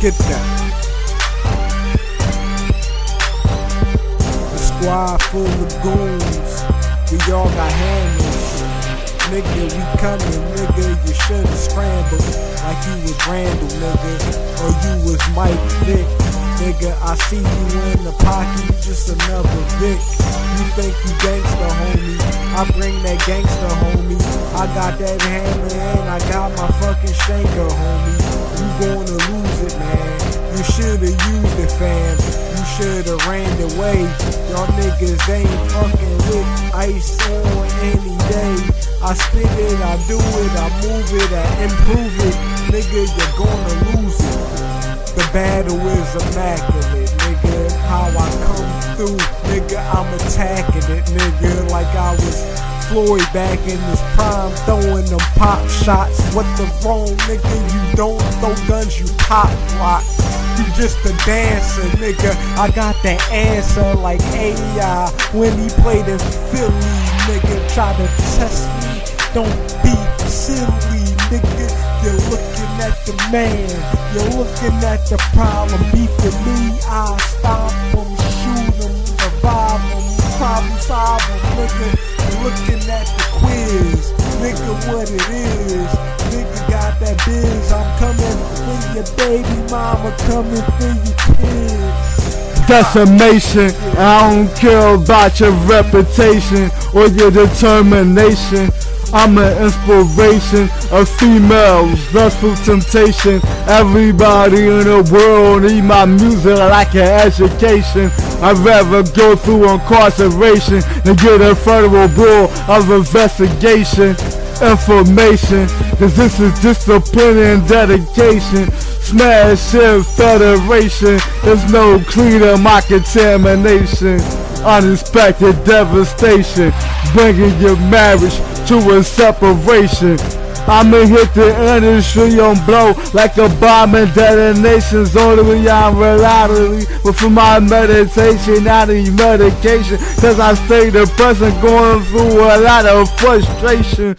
get that. The squad full of goons, we all got hammers. Nigga, we coming, nigga, you should've scrambled like you was Randall, nigga, or you was Mike Vick. Nigga, I see you in the pocket, just another Vic. You think you gangster, homie. I bring that gangster, homie. I got that hammer and I got my fucking shanker, homie. You gonna lose it, man. You should've used it, fam. You should've ran away. Y'all niggas ain't fucking with ice on any day. I spit it, I do it, I move it, I improve it. Nigga, you're gonna lose it. The battle is immaculate, nigga. How I come through, nigga, I'm attacking it, nigga. Like I was Floyd back in his prime, throwing them pop shots. What the wrong, nigga? You don't throw guns, you pop rock. You just a dancer, nigga. I got that answer like AI when he played in Philly, nigga. Try to test me, don't be silly, nigga. You're looking at the man, you're looking at the problem. Beefing me, I stop them, You're looking at the quiz, nigga, what it is. Nigga got that biz, I'm coming for your baby mama, coming for your kids. Decimation, I don't care about your reputation or your determination. I'm an inspiration of females, lustful temptation. Everybody in the world need my music like an education. I'd rather go through incarceration than get a federal bureau of investigation. Information, cause this is discipline and dedication. Smash Federation, there's no cleaner my contamination. Unexpected devastation, bringing your marriage to a separation. I'ma hit the industry on blow like a bomb and detonations only on reality. But for my meditation, I need medication. Cause I stay depressed and going through a lot of frustration.